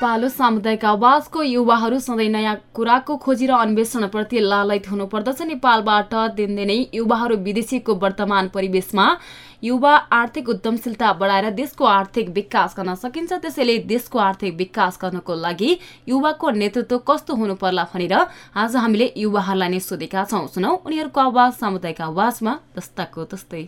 पालो सामुदायिक आवाजको युवाहरू सधैँ नयाँ कुराको खोजी र अन्वेषणप्रति लालयत हुनुपर्दछ। नेपालबाट दिनदिनै युवाहरू विदेशीको वर्तमान परिवेशमा युवा आर्थिक उद्यमशीलता बढाएर देशको आर्थिक विकास गर्न सकिन्छ। त्यसैले देशको आर्थिक विकास गर्नको लागि युवाको नेतृत्व कस्तो हुनु पर्ला भनेर आज हामीले युवाहरूलाई नै सोधेका छौँ। सुनौ उनीहरूको आवाज सामुदायिक आवाजमा जस्ताको तस्तै।